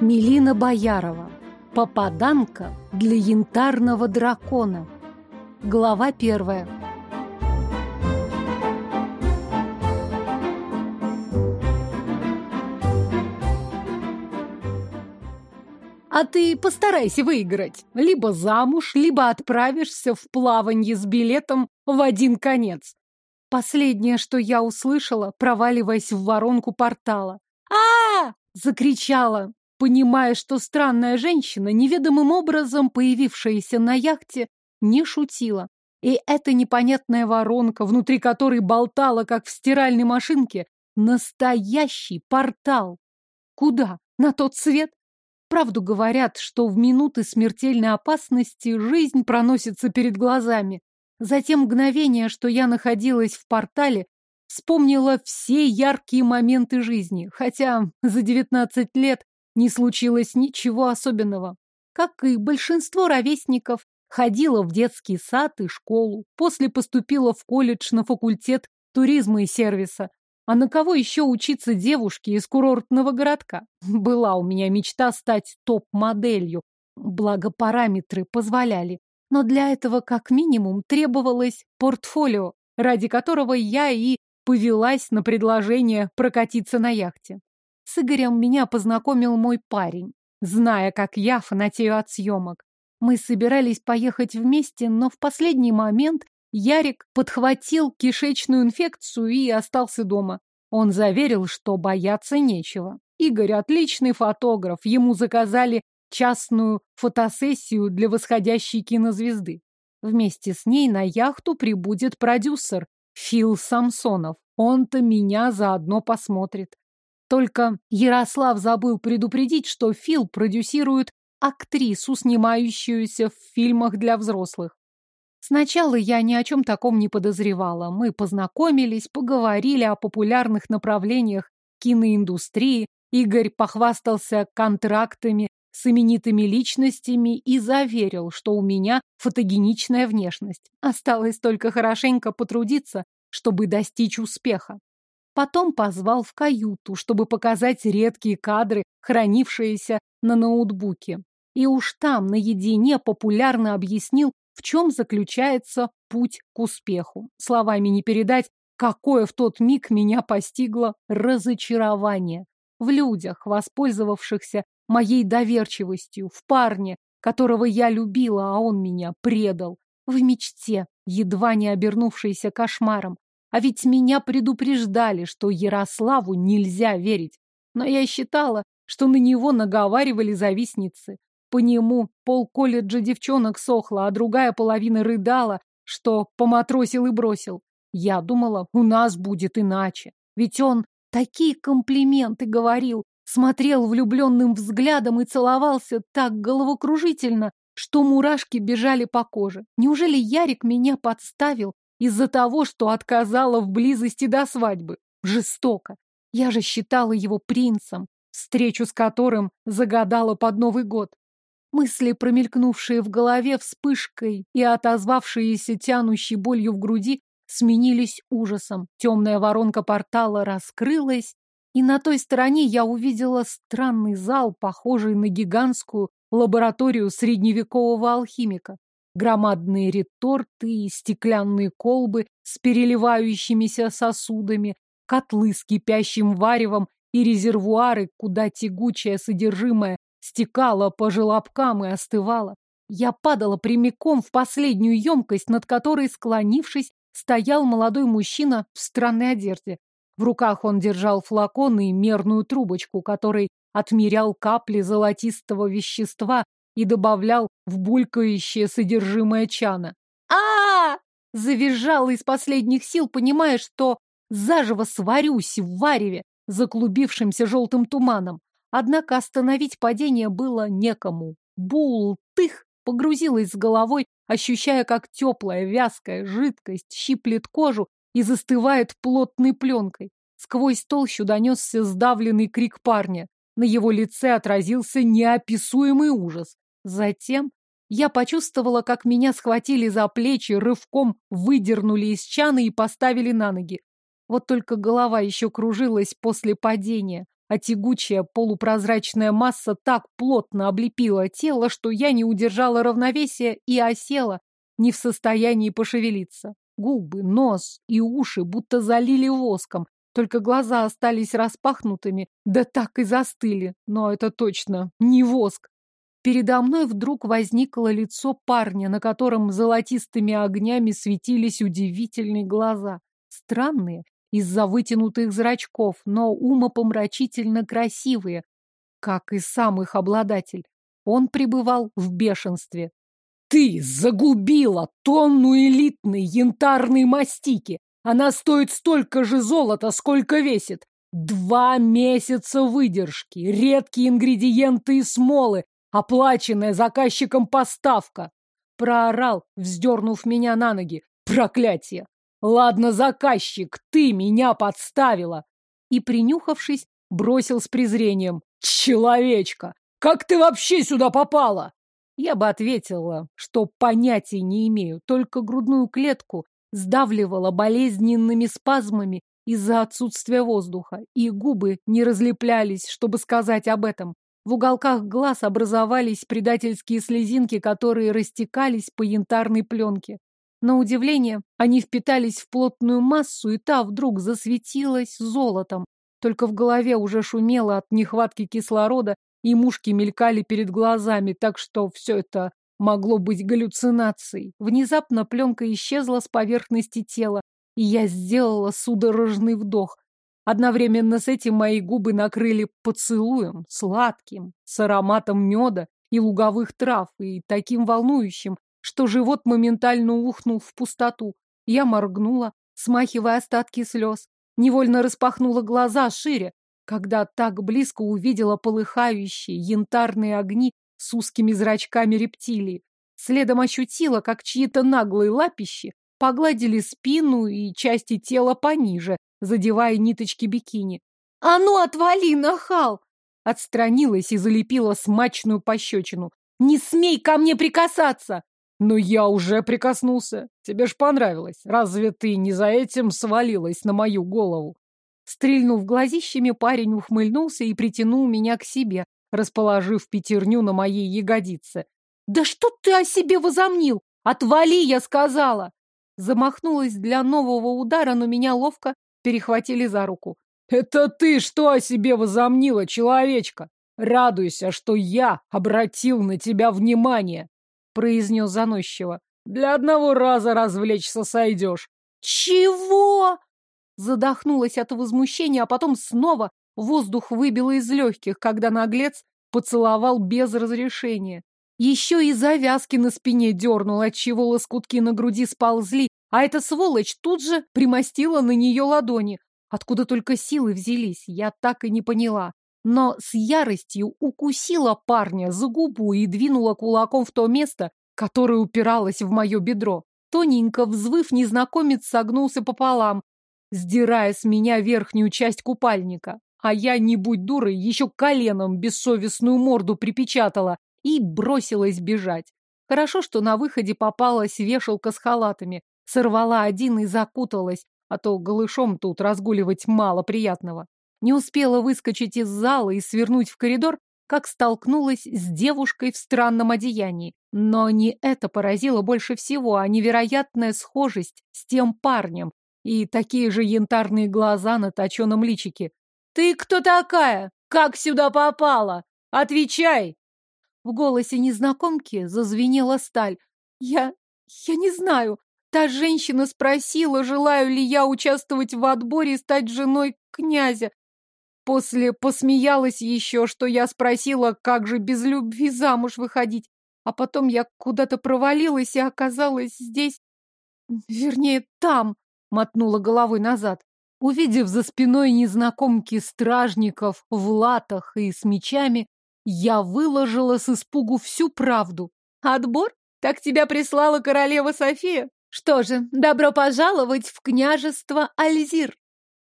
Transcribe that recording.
Милина Боярова. Попаданка для янтарного дракона. Глава первая. А ты постарайся выиграть. Либо замуж, либо отправишься в плаванье с билетом в один конец. Последнее, что я услышала, проваливаясь в воронку портала. -а закричала, понимая, что странная женщина, неведомым образом появившаяся на яхте, не шутила. И эта непонятная воронка, внутри которой болтала, как в стиральной машинке, настоящий портал. Куда? На тот свет? Правду говорят, что в минуты смертельной опасности жизнь проносится перед глазами. Затем мгновение, что я находилась в портале, вспомнила все яркие моменты жизни, хотя за девятнадцать лет не случилось ничего особенного. Как и большинство ровесников, ходила в детский сад и школу, после поступила в колледж на факультет туризма и сервиса. А на кого еще учиться девушке из курортного городка? Была у меня мечта стать топ-моделью, благо параметры позволяли. Но для этого как минимум требовалось портфолио, ради которого я и повелась на предложение прокатиться на яхте. С Игорем меня познакомил мой парень, зная, как я фанатею от съемок. Мы собирались поехать вместе, но в последний момент Ярик подхватил кишечную инфекцию и остался дома. Он заверил, что бояться нечего. Игорь отличный фотограф, ему заказали частную фотосессию для восходящей кинозвезды. Вместе с ней на яхту прибудет продюсер Фил Самсонов. Он-то меня заодно посмотрит. Только Ярослав забыл предупредить, что Фил продюсирует актрису, снимающуюся в фильмах для взрослых. Сначала я ни о чем таком не подозревала. Мы познакомились, поговорили о популярных направлениях киноиндустрии. Игорь похвастался контрактами с именитыми личностями и заверил, что у меня фотогеничная внешность. Осталось только хорошенько потрудиться, чтобы достичь успеха. Потом позвал в каюту, чтобы показать редкие кадры, хранившиеся на ноутбуке. И уж там, наедине, популярно объяснил, в чем заключается путь к успеху. Словами не передать, какое в тот миг меня постигло разочарование. В людях, воспользовавшихся моей доверчивостью, в парне, которого я любила, а он меня предал, в мечте, едва не обернувшейся кошмаром. А ведь меня предупреждали, что Ярославу нельзя верить. Но я считала, что на него наговаривали завистницы. По нему пол колледжа девчонок сохла, а другая половина рыдала, что поматросил и бросил. Я думала, у нас будет иначе. Ведь он такие комплименты говорил, смотрел влюбленным взглядом и целовался так головокружительно, что мурашки бежали по коже. Неужели Ярик меня подставил из-за того, что отказала в близости до свадьбы. Жестоко. Я же считала его принцем, встречу с которым загадала под Новый год. Мысли, промелькнувшие в голове вспышкой и отозвавшиеся тянущей болью в груди, сменились ужасом. Темная воронка портала раскрылась, и на той стороне я увидела странный зал, похожий на гигантскую лабораторию средневекового алхимика громадные реторты и стеклянные колбы с переливающимися сосудами, котлы с кипящим варевом и резервуары, куда тягучее содержимое стекало по желобкам и остывало. Я падала прямиком в последнюю емкость, над которой, склонившись, стоял молодой мужчина в странной одежде. В руках он держал флакон и мерную трубочку, которой отмерял капли золотистого вещества и добавлял в булькающее содержимое чана. а, -а, Завизжала из последних сил, понимая, что заживо сварюсь в вареве, заклубившимся желтым туманом. Однако остановить падение было некому. Бул, тых, погрузилась с головой, ощущая, как теплая, вязкая жидкость щиплет кожу и застывает плотной пленкой. Сквозь толщу донесся сдавленный крик парня. На его лице отразился неописуемый ужас. Затем я почувствовала, как меня схватили за плечи, рывком выдернули из чаны и поставили на ноги. Вот только голова еще кружилась после падения, а тягучая полупрозрачная масса так плотно облепила тело, что я не удержала равновесия и осела, не в состоянии пошевелиться. Губы, нос и уши будто залили воском, только глаза остались распахнутыми, да так и застыли. Но это точно не воск. Передо мной вдруг возникло лицо парня, на котором золотистыми огнями светились удивительные глаза. Странные, из-за вытянутых зрачков, но умопомрачительно красивые, как и сам их обладатель. Он пребывал в бешенстве. «Ты загубила тонну элитной янтарной мастики! Она стоит столько же золота, сколько весит! Два месяца выдержки, редкие ингредиенты и смолы, оплаченная заказчиком поставка!» Проорал, вздернув меня на ноги. «Проклятие! Ладно, заказчик, ты меня подставила. И, принюхавшись, бросил с презрением. Человечка, как ты вообще сюда попала? Я бы ответила, что понятия не имею, только грудную клетку сдавливала болезненными спазмами из-за отсутствия воздуха, и губы не разлеплялись, чтобы сказать об этом. В уголках глаз образовались предательские слезинки, которые растекались по янтарной пленке. На удивление, они впитались в плотную массу, и та вдруг засветилась золотом. Только в голове уже шумело от нехватки кислорода, и мушки мелькали перед глазами, так что все это могло быть галлюцинацией. Внезапно пленка исчезла с поверхности тела, и я сделала судорожный вдох. Одновременно с этим мои губы накрыли поцелуем, сладким, с ароматом меда и луговых трав, и таким волнующим, что живот моментально ухнул в пустоту. Я моргнула, смахивая остатки слез. Невольно распахнула глаза шире, когда так близко увидела полыхающие янтарные огни с узкими зрачками рептилии. Следом ощутила, как чьи-то наглые лапищи погладили спину и части тела пониже, задевая ниточки бикини. «А ну, отвали, нахал!» Отстранилась и залепила смачную пощечину. «Не смей ко мне прикасаться!» Но я уже прикоснулся. Тебе ж понравилось. Разве ты не за этим свалилась на мою голову? Стрельнув глазищами, парень ухмыльнулся и притянул меня к себе, расположив пятерню на моей ягодице. «Да что ты о себе возомнил? Отвали, я сказала!» Замахнулась для нового удара, но меня ловко перехватили за руку. «Это ты что о себе возомнила, человечка? Радуйся, что я обратил на тебя внимание!» произнес заносчиво. Для одного раза развлечься сойдешь. Чего? Задохнулась от возмущения, а потом снова воздух выбило из легких, когда наглец поцеловал без разрешения. Еще и завязки на спине дернул, отчего лоскутки на груди сползли, а эта сволочь тут же примостила на нее ладони. Откуда только силы взялись, я так и не поняла но с яростью укусила парня за губу и двинула кулаком в то место, которое упиралось в мое бедро. Тоненько взвыв, незнакомец согнулся пополам, сдирая с меня верхнюю часть купальника. А я, не будь дурой, еще коленом бессовестную морду припечатала и бросилась бежать. Хорошо, что на выходе попалась вешалка с халатами. Сорвала один и закуталась, а то голышом тут разгуливать мало приятного. Не успела выскочить из зала и свернуть в коридор, как столкнулась с девушкой в странном одеянии. Но не это поразило больше всего, а невероятная схожесть с тем парнем и такие же янтарные глаза на точеном личике. «Ты кто такая? Как сюда попала? Отвечай!» В голосе незнакомки зазвенела сталь. «Я... я не знаю. Та женщина спросила, желаю ли я участвовать в отборе и стать женой князя. После посмеялась еще, что я спросила, как же без любви замуж выходить. А потом я куда-то провалилась и оказалась здесь, вернее, там, мотнула головой назад. Увидев за спиной незнакомки стражников в латах и с мечами, я выложила с испугу всю правду. Отбор? Так тебя прислала королева София? Что же, добро пожаловать в княжество Альзир.